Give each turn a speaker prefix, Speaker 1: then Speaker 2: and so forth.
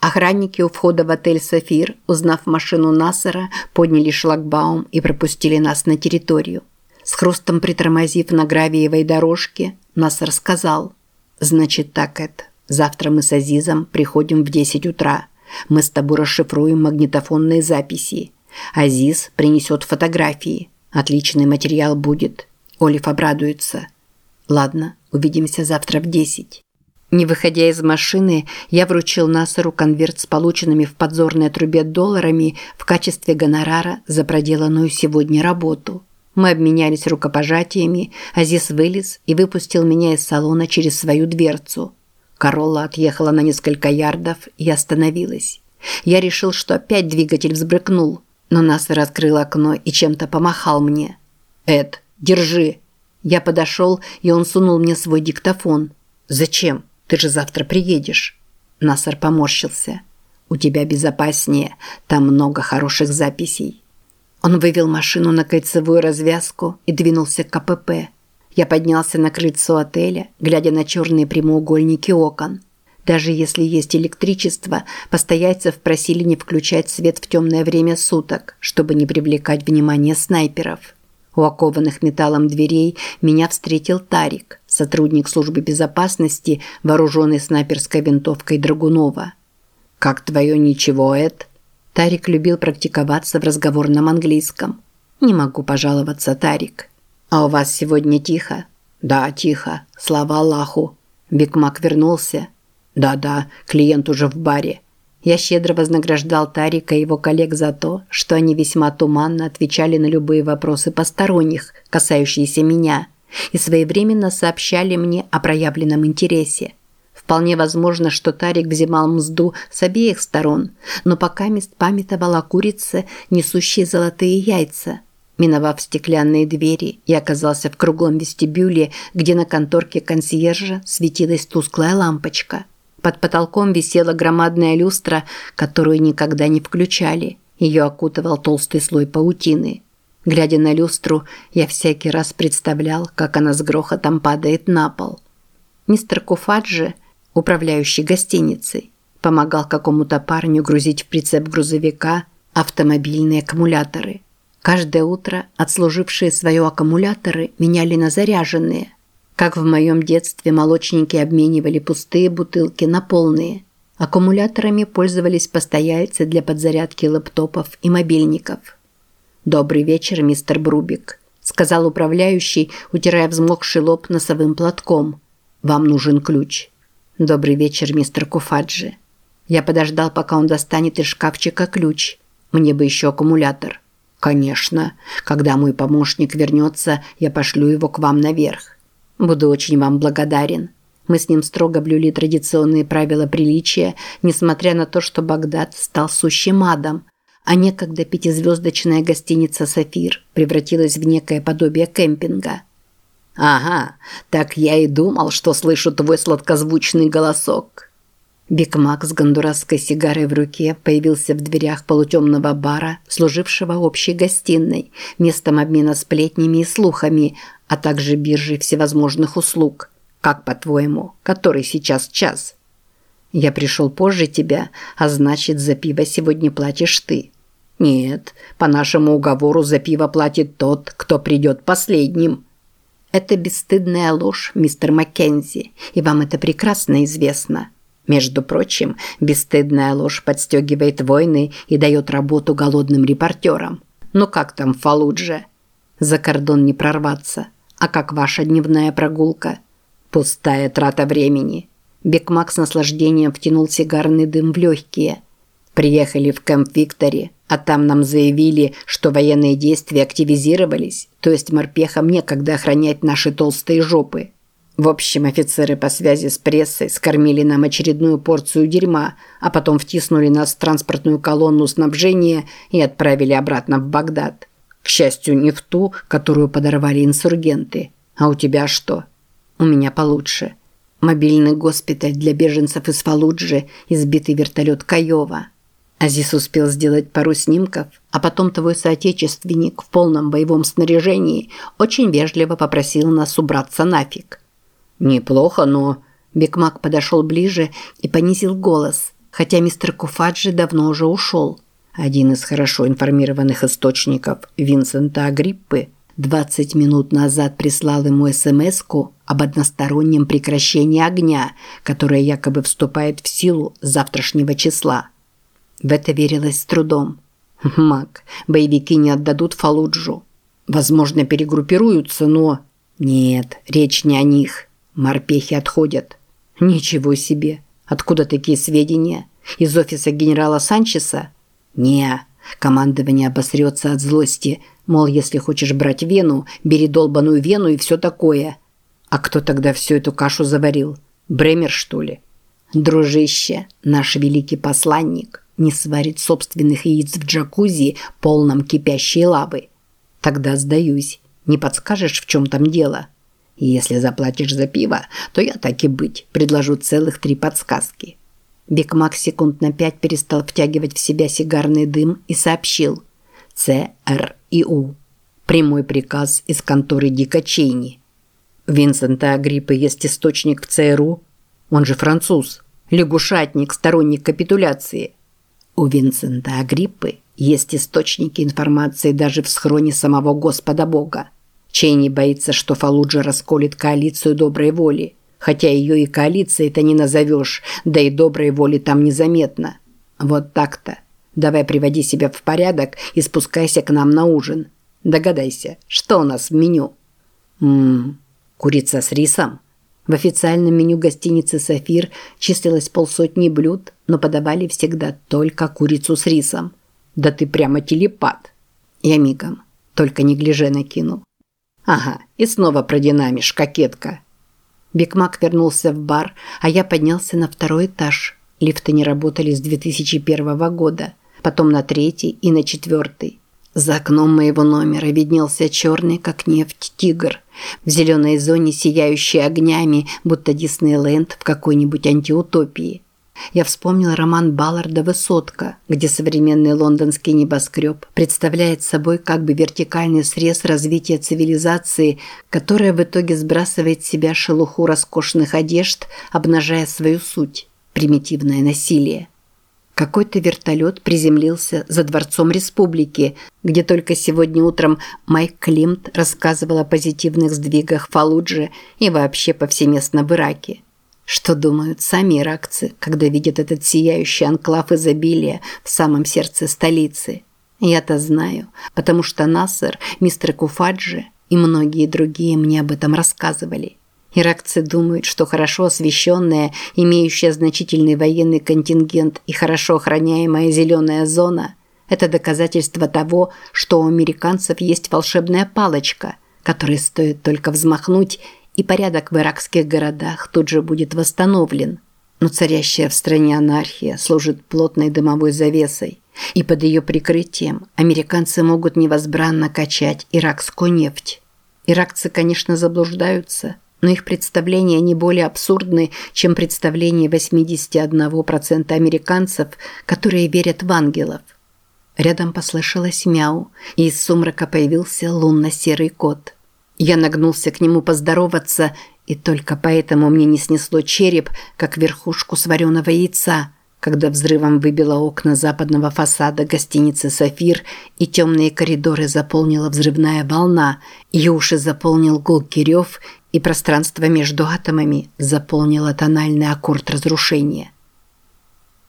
Speaker 1: Охранники у входа в отель «Сафир», узнав машину Насера, подняли шлагбаум и пропустили нас на территорию. С хрустом притормозив на гравиевой дорожке, Насер сказал, «Значит так, это. Завтра мы с Азизом приходим в 10 утра. Мы с тобой расшифруем магнитофонные записи. Азиз принесет фотографии. Отличный материал будет. Олив обрадуется. Ладно, увидимся завтра в 10. Не выходя из машины, я вручил Насару конверт с полученными в подзорной трубе долларами в качестве гонорара за проделанную сегодня работу. Мы обменялись рукопожатиями, Азиз вылез и выпустил меня из салона через свою дверцу. Королла отъехала на несколько ярдов и остановилась. Я решил, что опять двигатель взбрыкнул, но Насар открыл окно и чем-то помахал мне. «Эд, держи!» Я подошел, и он сунул мне свой диктофон. «Зачем?» Ты же завтра приедешь. Насар поморщился. У тебя безопаснее, там много хороших записей. Он вывел машину на кольцевую развязку и двинулся к КПП. Я поднялся на крыльцо отеля, глядя на черные прямоугольники окон. Даже если есть электричество, постояльцев просили не включать свет в темное время суток, чтобы не привлекать внимание снайперов. У окованных металлом дверей меня встретил Тарик, сотрудник службы безопасности, вооруженный снайперской винтовкой Драгунова. «Как твое ничего, Эд?» Тарик любил практиковаться в разговорном английском. «Не могу пожаловаться, Тарик». «А у вас сегодня тихо?» «Да, тихо. Слава Аллаху». Биг Мак вернулся. «Да-да, клиент уже в баре». Я щедро вознаграждал Тарика и его коллег за то, что они весьма туманно отвечали на любые вопросы посторонних, касающиеся меня, и своевременно сообщали мне о проявленном интересе. Вполне возможно, что Тарик взимал мзду с обеих сторон, но пока мест памятовал о курице, несущей золотые яйца. Миновав стеклянные двери, я оказался в круглом вестибюле, где на конторке консьержа светилась тусклая лампочка – под потолком висела громадная люстра, которую никогда не включали. Ее окутывал толстый слой паутины. Глядя на люстру, я всякий раз представлял, как она с грохотом падает на пол. Мистер Куфаджи, управляющий гостиницей, помогал какому-то парню грузить в прицеп грузовика автомобильные аккумуляторы. Каждое утро отслужившие свое аккумуляторы меняли на заряженные – как в моем детстве молочники обменивали пустые бутылки на полные. Аккумуляторами пользовались постояльцы для подзарядки лэптопов и мобильников. «Добрый вечер, мистер Брубик», – сказал управляющий, утирая взмокший лоб носовым платком. «Вам нужен ключ». «Добрый вечер, мистер Куфаджи». Я подождал, пока он достанет из шкафчика ключ. Мне бы еще аккумулятор. «Конечно. Когда мой помощник вернется, я пошлю его к вам наверх». Буду очень вам благодарен. Мы с ним строго блюли традиционные правила приличия, несмотря на то, что Багдад стал сущим адом, а некогда пятизвездочная гостиница «Сафир» превратилась в некое подобие кемпинга. «Ага, так я и думал, что слышу твой сладкозвучный голосок». Биг Мак с гондурасской сигарой в руке появился в дверях полутемного бара, служившего общей гостиной, местом обмена сплетнями и слухами, а также биржи всевозможных услуг. Как, по-твоему, который сейчас час? Я пришел позже тебя, а значит, за пиво сегодня платишь ты. Нет, по нашему уговору за пиво платит тот, кто придет последним. Это бесстыдная ложь, мистер Маккензи, и вам это прекрасно известно. Между прочим, бесстыдная ложь подстегивает войны и дает работу голодным репортерам. Ну как там в Фалудже? За кордон не прорваться. А как ваша дневная прогулка? Пустая трата времени. Бекмак с наслаждением втянул сигарный дым в легкие. Приехали в Кэмп Виктори, а там нам заявили, что военные действия активизировались, то есть морпехам некогда охранять наши толстые жопы. В общем, офицеры по связи с прессой скормили нам очередную порцию дерьма, а потом втиснули нас в транспортную колонну снабжения и отправили обратно в Багдад. К счастью, не в ту, которую подорвали инсургенты. А у тебя что? У меня получше. Мобильный госпиталь для беженцев из Фалуджи и сбитый вертолет Каева. Азис успел сделать пару снимков, а потом твой соотечественник в полном боевом снаряжении очень вежливо попросил нас убраться нафиг. Неплохо, но... Бекмак подошел ближе и понизил голос – хотя мистер Куфаджи давно уже ушел. Один из хорошо информированных источников Винсента Агриппы 20 минут назад прислал ему смс об одностороннем прекращении огня, которое якобы вступает в силу завтрашнего числа. В это верилось с трудом. Мак, боевики не отдадут Фалуджу. Возможно, перегруппируются, но... Нет, речь не о них. Морпехи отходят. Ничего себе. Откуда такие сведения? Из офиса генерала Санчеса? Не, командование обосрется от злости. Мол, если хочешь брать Вену, бери долбаную Вену и все такое. А кто тогда всю эту кашу заварил? Бремер, что ли? Дружище, наш великий посланник, не сварит собственных яиц в джакузи, полном кипящей лавы. Тогда сдаюсь. Не подскажешь, в чем там дело? если заплатишь за пиво, то я так и быть, предложу целых три подсказки. Биг Мак секунд на пять перестал втягивать в себя сигарный дым и сообщил. Ц, Р и У. Прямой приказ из конторы Дика Чейни. Винсента Агриппы есть источник в ЦРУ. Он же француз. Лягушатник, сторонник капитуляции. У Винсента Агриппы есть источники информации даже в схроне самого Господа Бога. Чейни боится, что Фалуджа расколет коалицию доброй воли. Хотя ее и коалицией-то не назовешь, да и доброй воли там незаметно. Вот так-то. Давай приводи себя в порядок и спускайся к нам на ужин. Догадайся, что у нас в меню? Ммм, курица с рисом. В официальном меню гостиницы «Сафир» числилось полсотни блюд, но подавали всегда только курицу с рисом. Да ты прямо телепат. Я мигом, только не гляже накинул. Ага, и снова продинамишь, кокетка. Бигмак вернулся в бар, а я поднялся на второй этаж. Лифты не работали с 2001 года, потом на третий и на четвертый. За окном моего номера виднелся черный, как нефть, тигр. В зеленой зоне, сияющий огнями, будто Диснейленд в какой-нибудь антиутопии. Я вспомнил роман Балларда «Высотка», где современный лондонский небоскреб представляет собой как бы вертикальный срез развития цивилизации, которая в итоге сбрасывает с себя шелуху роскошных одежд, обнажая свою суть – примитивное насилие. Какой-то вертолет приземлился за Дворцом Республики, где только сегодня утром Майк Климт рассказывал о позитивных сдвигах в Фалудже и вообще повсеместно в Ираке. Что думают сами иракцы, когда видят этот сияющий анклав изобилия в самом сердце столицы? Я-то знаю, потому что Насер, мистер Куфаджи и многие другие мне об этом рассказывали. Иракцы думают, что хорошо освещенная, имеющая значительный военный контингент и хорошо охраняемая зеленая зона – это доказательство того, что у американцев есть волшебная палочка, которой стоит только взмахнуть – и порядок в иракских городах тут же будет восстановлен. Но царящая в стране анархия служит плотной дымовой завесой, и под ее прикрытием американцы могут невозбранно качать иракскую нефть. Иракцы, конечно, заблуждаются, но их представления не более абсурдны, чем представления 81% американцев, которые верят в ангелов. Рядом послышалось мяу, и из сумрака появился лунно-серый кот – я нагнулся к нему поздороваться, и только поэтому мне не снесло череп, как верхушку свареного яйца, когда взрывом выбило окна западного фасада гостиницы «Сафир» и темные коридоры заполнила взрывная волна, и уши заполнил гулкий рев, и пространство между атомами заполнило тональный аккорд разрушения.